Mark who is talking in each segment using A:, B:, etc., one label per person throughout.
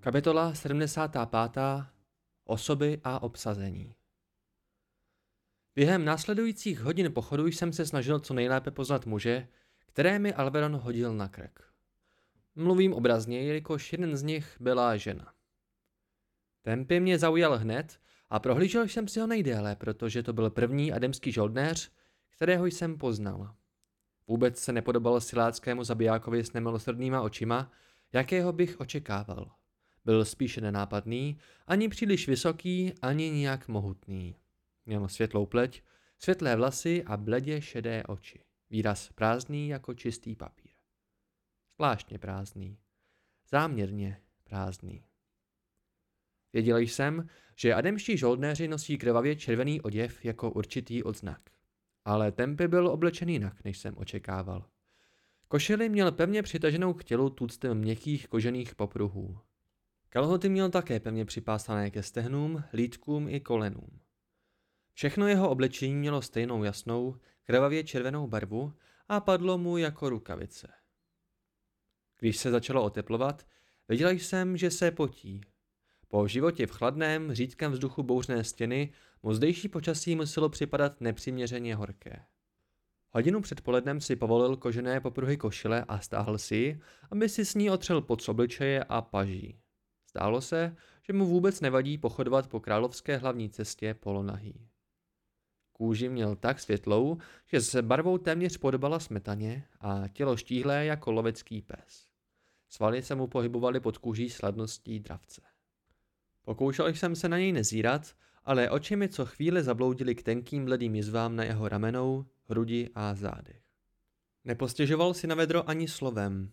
A: Kapitola 75. Osoby a obsazení Během následujících hodin pochodu jsem se snažil co nejlépe poznat muže, které mi Alveron hodil na krk. Mluvím obrazně, jelikož jeden z nich byla žena. Tempy mě zaujal hned a prohlížel jsem si ho nejdéle, protože to byl první ademský žoldnéř, kterého jsem poznal. Vůbec se nepodobal siláckému zabijákovi s nemilosrdnýma očima, jakého bych očekával. Byl spíše nenápadný, ani příliš vysoký, ani nijak mohutný. Měl světlou pleť, světlé vlasy a bledě šedé oči. Výraz prázdný jako čistý papír. Zvláštně prázdný. Záměrně prázdný. Věděl jsem, že ademští žoldnéři nosí krvavě červený oděv jako určitý odznak. Ale Tempy byl oblečen jinak, než jsem očekával. Košily měl pevně přitaženou k tělu tuctem měkkých kožených popruhů. Kalhoty měl také pevně připásané ke stehnům, lítkům i kolenům. Všechno jeho oblečení mělo stejnou jasnou, krvavě červenou barvu a padlo mu jako rukavice. Když se začalo oteplovat, viděl jsem, že se potí. Po životě v chladném, řídkém vzduchu bouřné stěny mu zdejší počasí muselo připadat nepřiměřeně horké. Hodinu před polednem si povolil kožené popruhy košile a stáhl si, aby si s ní otřel pod obličeje a paží. Zdálo se, že mu vůbec nevadí pochodovat po královské hlavní cestě polonahý. Kůži měl tak světlou, že se barvou téměř podobala smetaně a tělo štíhlé jako lovecký pes. Svaly se mu pohybovaly pod kůží sladností dravce. Pokoušel jsem se na něj nezírat, ale oči mi co chvíli zabloudily k tenkým bledým jizvám na jeho ramenou, hrudi a zádech. Nepostěžoval si na vedro ani slovem.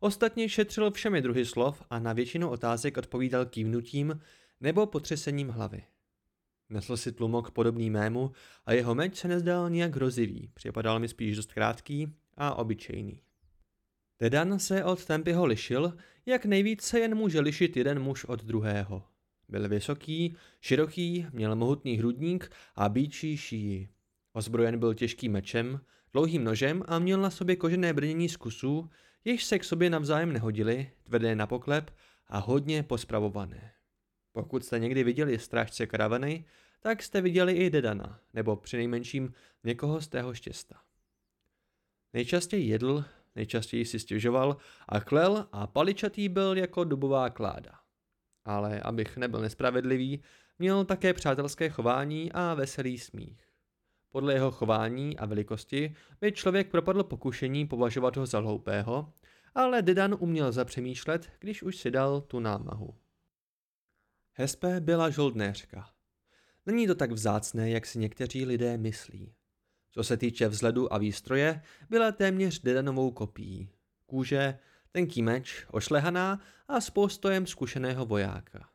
A: Ostatně šetřil všemi druhy slov a na většinu otázek odpovídal kývnutím nebo potřesením hlavy. Nesl si tlumok podobný mému a jeho meč se nezdál nijak hrozivý, připadal mi spíš dost krátký a obyčejný. Dedan se od Tempyho lišil, jak nejvíc se jen může lišit jeden muž od druhého. Byl vysoký, široký, měl mohutný hrudník a bíčí šíji. Ozbrojen byl těžkým mečem, dlouhým nožem a měl na sobě kožené brnění z kusů, jež se k sobě navzájem nehodili, tvrdé na poklep a hodně pospravované. Pokud jste někdy viděli strážce karavany, tak jste viděli i Dedana, nebo přinejmenším někoho z tého štěsta. Nejčastěji jedl, nejčastěji si stěžoval a klel a paličatý byl jako dubová kláda. Ale abych nebyl nespravedlivý, měl také přátelské chování a veselý smích. Podle jeho chování a velikosti by člověk propadl pokušení považovat ho za hloupého, ale Dedan uměl zapřemýšlet, když už si dal tu námahu. Hespe byla žoldnéřka. Není to tak vzácné, jak si někteří lidé myslí. Co se týče vzhledu a výstroje, byla téměř Dedanovou kopií. Kůže, tenký meč, ošlehaná a s postojem zkušeného vojáka.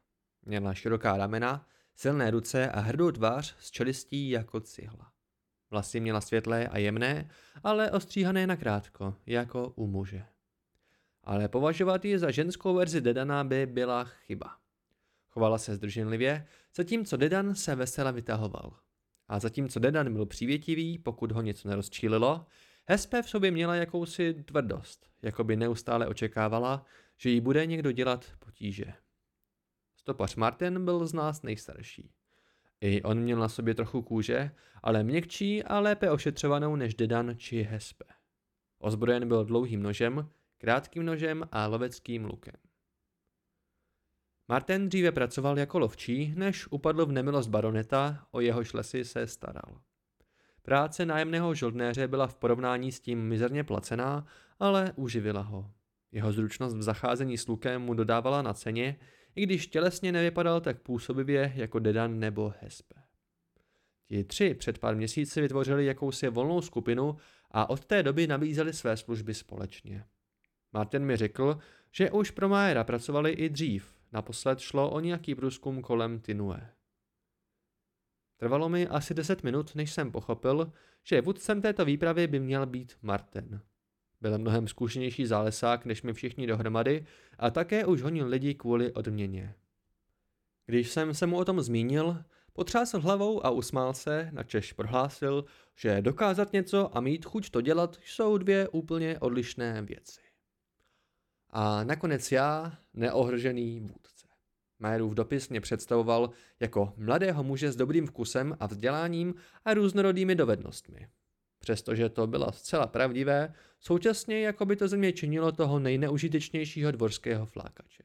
A: Měla široká ramena, silné ruce a hrdou tvář s čelistí jako cihla. Vlasy měla světlé a jemné, ale ostříhané nakrátko, jako u muže. Ale považovat ji za ženskou verzi Dedana by byla chyba. Chovala se zdrženlivě, zatímco Dedan se vesele vytahoval. A zatímco Dedan byl přívětivý, pokud ho něco nerozčílilo, Hespe v sobě měla jakousi tvrdost, jako by neustále očekávala, že jí bude někdo dělat potíže. Stopař Martin byl z nás nejstarší. I on měl na sobě trochu kůže, ale měkčí a lépe ošetřovanou než Dedan či Hespe. Ozbrojen byl dlouhým nožem, krátkým nožem a loveckým lukem. Martin dříve pracoval jako lovčí, než upadl v nemilost baroneta, o jehož lesy se staral. Práce nájemného žoldnéře byla v porovnání s tím mizerně placená, ale uživila ho. Jeho zručnost v zacházení s lukem mu dodávala na ceně, i když tělesně nevypadal tak působivě jako Dedan nebo Hespe. Ti tři před pár měsíci vytvořili jakousi volnou skupinu a od té doby nabízeli své služby společně. Martin mi řekl, že už pro Majera pracovali i dřív, naposled šlo o nějaký průzkum kolem Tinue. Trvalo mi asi deset minut, než jsem pochopil, že vůdcem této výpravy by měl být Martin. Byl mnohem zkušenější zálesák než my všichni dohromady a také už honil lidi kvůli odměně. Když jsem se mu o tom zmínil, potřásl hlavou a usmál se, načež prohlásil, že dokázat něco a mít chuť to dělat jsou dvě úplně odlišné věci. A nakonec já, neohržený vůdce. Mérův dopis mě představoval jako mladého muže s dobrým vkusem a vzděláním a různorodými dovednostmi. Přestože to bylo zcela pravdivé, současně jako by to ze mě činilo toho nejneužitečnějšího dvorského flákače.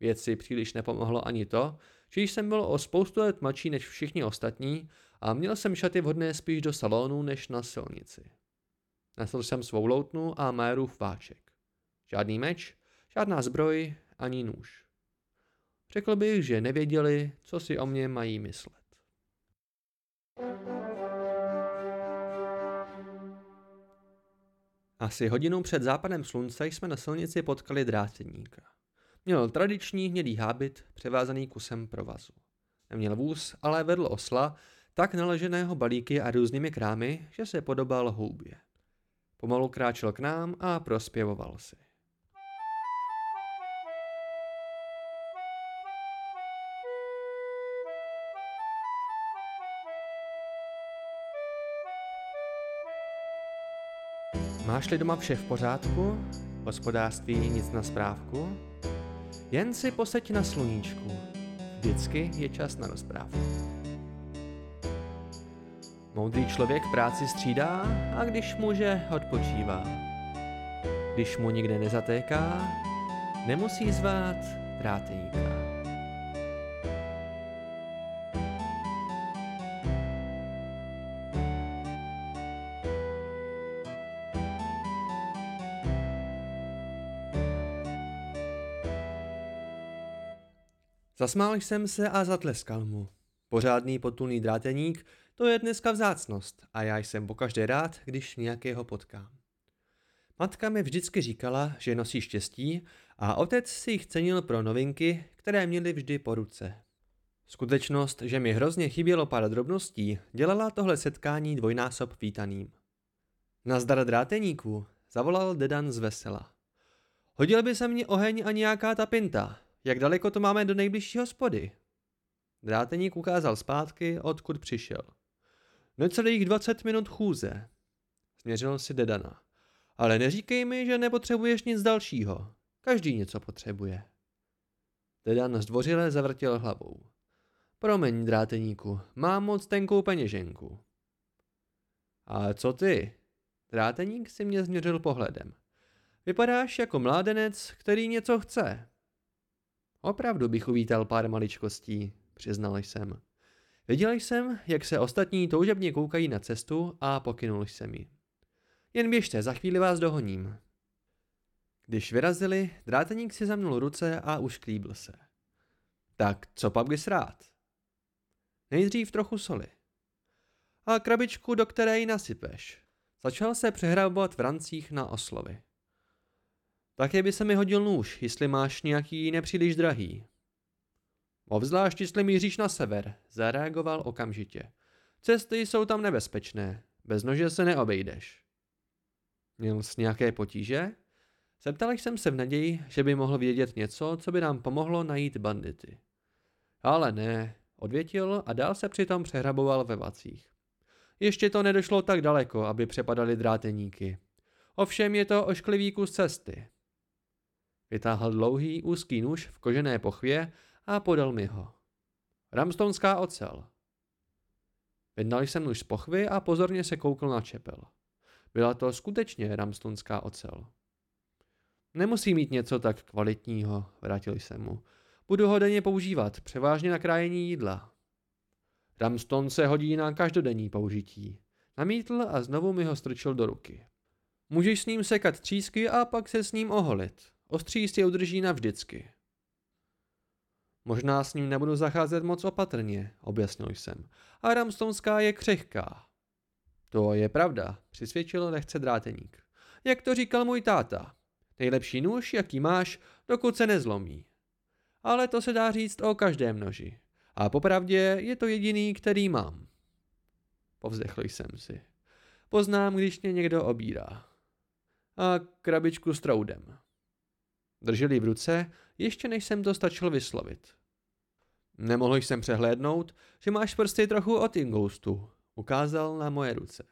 A: Věci příliš nepomohlo ani to, že jsem byl o spoustu let mladší než všichni ostatní a měl jsem šaty vhodné spíš do salonu než na silnici. Nesl jsem svou loutnu a Mérův váček. Žádný meč, žádná zbroj, ani nůž. Řekl bych, že nevěděli, co si o mě mají myslet. Asi hodinu před západem slunce jsme na silnici potkali dráceníka. Měl tradiční hnědý hábit, převázaný kusem provazu. Neměl vůz, ale vedl osla, tak naleženého balíky a různými krámy, že se podobal houbě. Pomalu kráčel k nám a prospěvoval si. Máš-li doma vše v pořádku? Hospodářství nic na správku? Jen si poseď na sluníčku. Vždycky je čas na rozprávku. Moudrý člověk práci střídá a když může, odpočívá. Když mu nikde nezatéká, nemusí zvát dráteníka. Zasmál jsem se a zatleskal mu. Pořádný potulný dráteník, to je dneska vzácnost a já jsem pokaždé rád, když nějakého potkám. Matka mi vždycky říkala, že nosí štěstí a otec si jich cenil pro novinky, které měly vždy po ruce. Skutečnost, že mi hrozně chybělo pár drobností, dělala tohle setkání dvojnásob vítaným. Nazdar dráteníků, zavolal Dedan z vesela. Hodil by se mě oheň a nějaká ta pinta, jak daleko to máme do nejbližší hospody? Dráteník ukázal zpátky, odkud přišel. Necelých 20 minut chůze. Směřil si Dedana. Ale neříkej mi, že nepotřebuješ nic dalšího. Každý něco potřebuje. Dedan zdvořile zavrtěl hlavou. Promiň, dráteníku, mám moc tenkou peněženku. A co ty? Dráteník si mě změřil pohledem. Vypadáš jako mládenec, který něco chce. Opravdu bych uvítal pár maličkostí, přiznal jsem. Viděl jsem, jak se ostatní toužebně koukají na cestu a pokynul jsem ji. Jen běžte, za chvíli vás dohoním. Když vyrazili, dráteník si zamnul ruce a ušklíbil se. Tak co pak bys rád? Nejdřív trochu soli. A krabičku, do které ji nasypeš. Začal se přehrabovat v rancích na oslovy. Také by se mi hodil nůž, jestli máš nějaký nepříliš drahý. Obzvlášť, jestli míříš na sever, zareagoval okamžitě. Cesty jsou tam nebezpečné, bez nože se neobejdeš. Měl jsi nějaké potíže? Zeptal jsem se v naději, že by mohl vědět něco, co by nám pomohlo najít bandity. Ale ne, odvětil a dál se přitom přehraboval ve vacích. Ještě to nedošlo tak daleko, aby přepadali dráteníky. Ovšem je to ošklivý kus cesty. Vytáhl dlouhý, úzký nůž v kožené pochvě a podal mi ho. Ramstonská ocel. Vydal jsem nůž z pochvy a pozorně se koukl na čepel. Byla to skutečně ramstonská ocel. Nemusí mít něco tak kvalitního, vrátil jsem mu. Budu ho denně používat, převážně na krájení jídla. Ramston se hodí na každodenní použití. Namítl a znovu mi ho strčil do ruky. Můžeš s ním sekat třísky a pak se s ním oholit. Ostří si udrží navždycky. Možná s ním nebudu zacházet moc opatrně, objasnil jsem. A Ramstonská je křehká. To je pravda, přisvědčil lehce dráteník. Jak to říkal můj táta. Nejlepší nůž, jaký máš, dokud se nezlomí. Ale to se dá říct o každém noži. A popravdě je to jediný, který mám. Povzdechl jsem si. Poznám, když mě někdo obírá. A krabičku s troudem. Drželi v ruce, ještě než jsem to stačil vyslovit. Nemohl jsem přehlédnout, že máš prsty trochu od ingoustu, ukázal na moje ruce.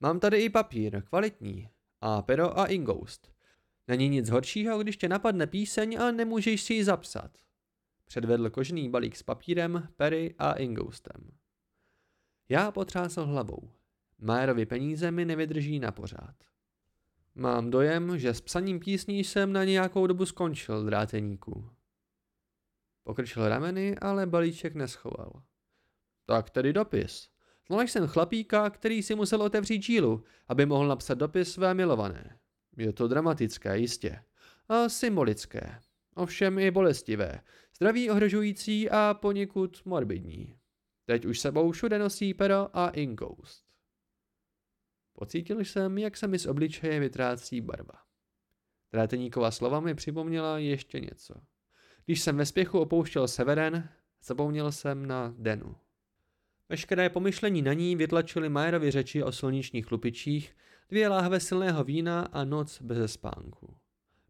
A: Mám tady i papír, kvalitní, a pero a ingoust. Není nic horšího, když tě napadne píseň a nemůžeš si ji zapsat. Předvedl kožený balík s papírem, pery a ingoustem. Já potřásl hlavou. Majerovi peníze mi nevydrží na pořád. Mám dojem, že s psaním písní jsem na nějakou dobu skončil, dráteníku. Pokrčil rameny, ale balíček neschoval. Tak tedy dopis. Znal jsem chlapíka, který si musel otevřít dílu, aby mohl napsat dopis své milované. Je to dramatické, jistě. A symbolické. Ovšem i bolestivé. Zdraví ohrožující a poněkud morbidní. Teď už sebou všude nosí pero a inkoust. Pocítil jsem, jak se mi z obličeje vytrácí barva. Tráteníkova slova mi připomněla ještě něco. Když jsem ve spěchu opouštěl Severen, zapomněl jsem na Denu. Veškeré pomyšlení na ní vytlačily Majerovi řeči o slunečních chlupičích, dvě láhve silného vína a noc bez spánku.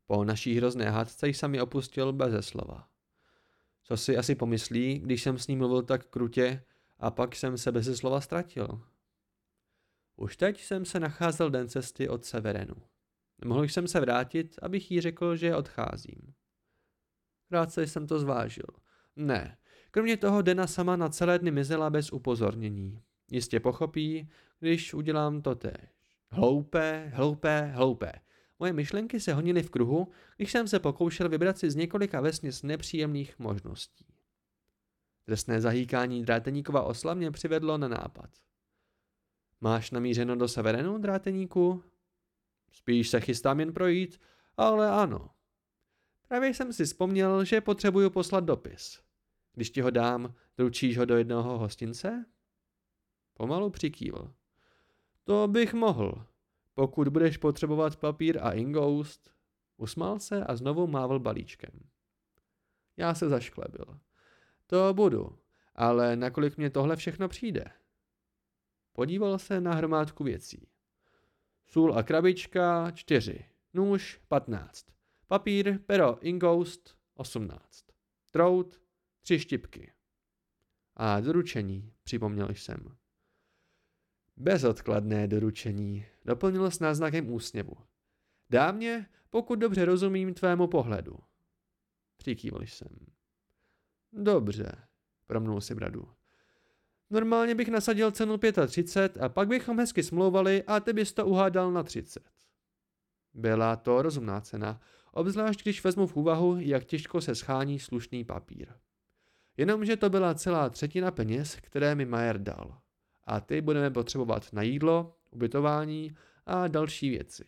A: Po naší hrozné hádce jsem mi opustil bez slova. Co si asi pomyslí, když jsem s ním mluvil tak krutě a pak jsem se bez slova ztratil. Už teď jsem se nacházel den cesty od Severenu. Mohl jsem se vrátit, abych jí řekl, že odcházím. Krátce jsem to zvážil. Ne, kromě toho Dena sama na celé dny mizela bez upozornění. Jistě pochopí, když udělám to též. Hloupé, hloupé, hloupé. Moje myšlenky se honily v kruhu, když jsem se pokoušel vybrat si z několika vesměs nepříjemných možností. Drsné zahýkání dráteníkova osla mě přivedlo na nápad. Máš namířeno do severenu, dráteníku? Spíš se chystám jen projít, ale ano. Právě jsem si vzpomněl, že potřebuju poslat dopis. Když ti ho dám, doručíš ho do jednoho hostince? Pomalu přikývl. To bych mohl, pokud budeš potřebovat papír a ingoust. Usmál se a znovu mávl balíčkem. Já se zašklebil. To budu, ale nakolik mě tohle všechno přijde? Podíval se na hromádku věcí. Sůl a krabička čtyři, nůž patnáct, papír, pero, ingoust osmnáct, trout tři štipky. A doručení, připomněl jsem. Bezodkladné doručení, doplnil s náznakem úsměvu. Dámě, pokud dobře rozumím tvému pohledu. Přikývl jsem. Dobře, promnul si bradu. Normálně bych nasadil cenu 35 a pak bychom hezky smlouvali a ty bys to uhádal na 30. Byla to rozumná cena, obzvlášť když vezmu v úvahu, jak těžko se schání slušný papír. Jenomže to byla celá třetina peněz, které mi Majer dal. A ty budeme potřebovat na jídlo, ubytování a další věci.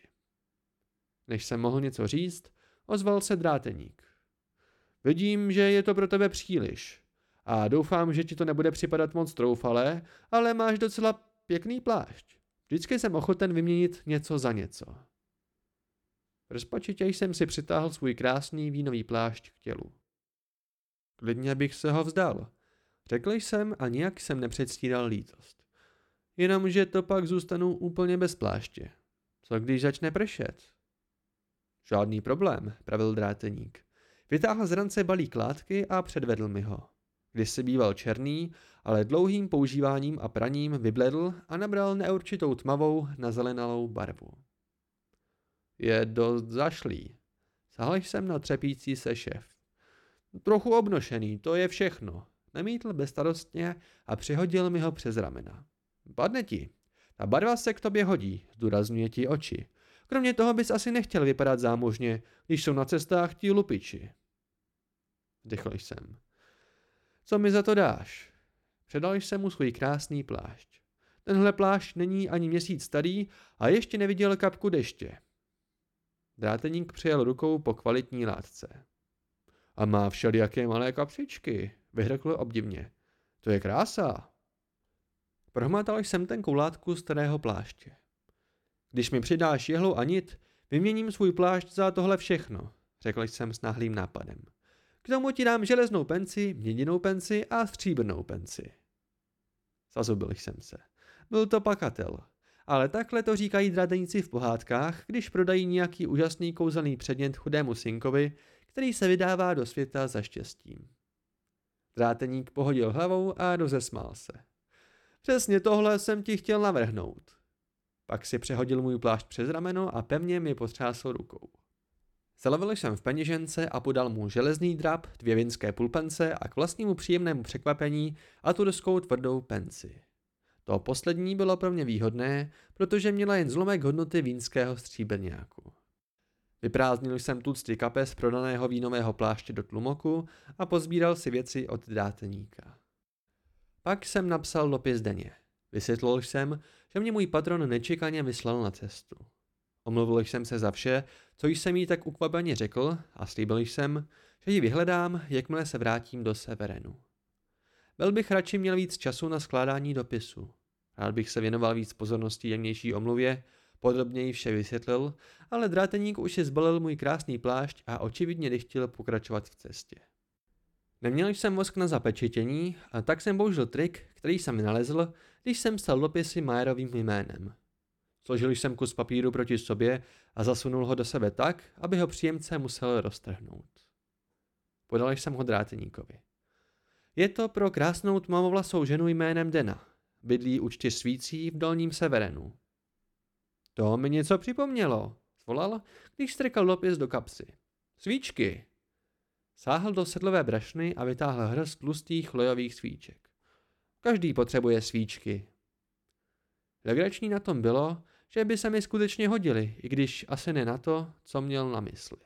A: Než jsem mohl něco říct, ozval se dráteník. Vidím, že je to pro tebe příliš. A doufám, že ti to nebude připadat moc troufalé, ale máš docela pěkný plášť. Vždycky jsem ochoten vyměnit něco za něco. Rozpačitě jsem si přitáhl svůj krásný vínový plášť k tělu. Klidně bych se ho vzdal. Řekl jsem a nijak jsem nepředstíral lítost. Jenomže to pak zůstanu úplně bez pláště. Co když začne pršet? Žádný problém, pravil dráteník. Vytáhl z rance balík látky a předvedl mi ho. Když se býval černý, ale dlouhým používáním a praním vybledl a nabral neurčitou tmavou nazelenalou barvu. Je dost zašlý. Sahal jsem na třepící se šéf. Trochu obnošený, to je všechno. Nemítl bezstarostně a přihodil mi ho přes ramena. Padne ti. Ta barva se k tobě hodí, zdůrazňuje ti oči. Kromě toho bys asi nechtěl vypadat zámožně, když jsou na cestách ti lupiči. Vdechl jsem. Co mi za to dáš? Předal jsem mu svůj krásný plášť. Tenhle plášť není ani měsíc starý a ještě neviděl kapku deště. Dráteník přijel rukou po kvalitní látce. A má všelijaké malé kapsičky, vyhrkl obdivně. To je krása. Prohmatal jsem ten koulátku starého pláště. Když mi přidáš jehlu a nit, vyměním svůj plášť za tohle všechno, řekl jsem s náhlým nápadem. Tomu ti dám železnou penci, měděnou penci a stříbrnou penci. Zazubil jsem se. Byl to pakatel. Ale takhle to říkají dradeníci v pohádkách, když prodají nějaký úžasný kouzelný předmět chudému synkovi, který se vydává do světa za štěstím. Dráteník pohodil hlavou a rozesmál se. Přesně tohle jsem ti chtěl navrhnout. Pak si přehodil můj plášť přes rameno a pevně mi potřásl rukou. Zalovil jsem v peněžence a podal mu železný drap, dvě vinské pulpence a k vlastnímu příjemnému překvapení turskou tvrdou penci. To poslední bylo pro mě výhodné, protože měla jen zlomek hodnoty vínského stříbrňáku. Vyprázdnil jsem tucty kapes prodaného vínového pláště do tlumoku a pozbíral si věci od dráteníka. Pak jsem napsal dopis denně. Vysvětlil jsem, že mě můj patron nečekaně vyslal na cestu. Omluvil jsem se za vše, co jsem jí tak ukvapeně řekl a slíbil jsem, že ji vyhledám, jakmile se vrátím do Severenu. Byl bych radši měl víc času na skládání dopisu. Rád bych se věnoval víc pozornosti jemnější omluvě, podrobněji vše vysvětlil, ale dráteník už si zbalil můj krásný plášť a očividně nechtěl pokračovat v cestě. Neměl jsem mozk na zapečetění a tak jsem použil trik, který jsem nalezl, když jsem psal dopisy Majerovým jménem. Složil jsem kus papíru proti sobě a zasunul ho do sebe tak, aby ho příjemce musel roztrhnout. Podal jsem ho dráteníkovi. Je to pro krásnou tmavovlasou ženu jménem Dena. Bydlí u čtyř svící v dolním severenu. To mi něco připomnělo, zvolal, když strkal dopis do kapsy. Svíčky. Sáhl do sedlové brašny a vytáhl hrst tlustých chlojových svíček. Každý potřebuje svíčky. Legrační na tom bylo, že by se mi skutečně hodili, i když asi ne na to, co měl na mysli.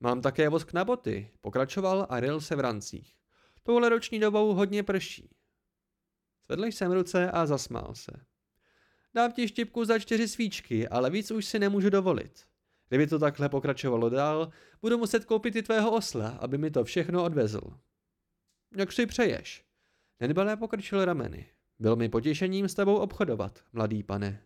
A: Mám také vosk na boty, pokračoval a ryl se v rancích. Touhle roční dobou hodně prší. Zvedl jsem ruce a zasmál se. Dám ti štipku za čtyři svíčky, ale víc už si nemůžu dovolit. Kdyby to takhle pokračovalo dál, budu muset koupit i tvého osla, aby mi to všechno odvezl. Jak si přeješ? Nedbalé pokrčil rameny. Byl mi potěšením s tebou obchodovat, mladý pane.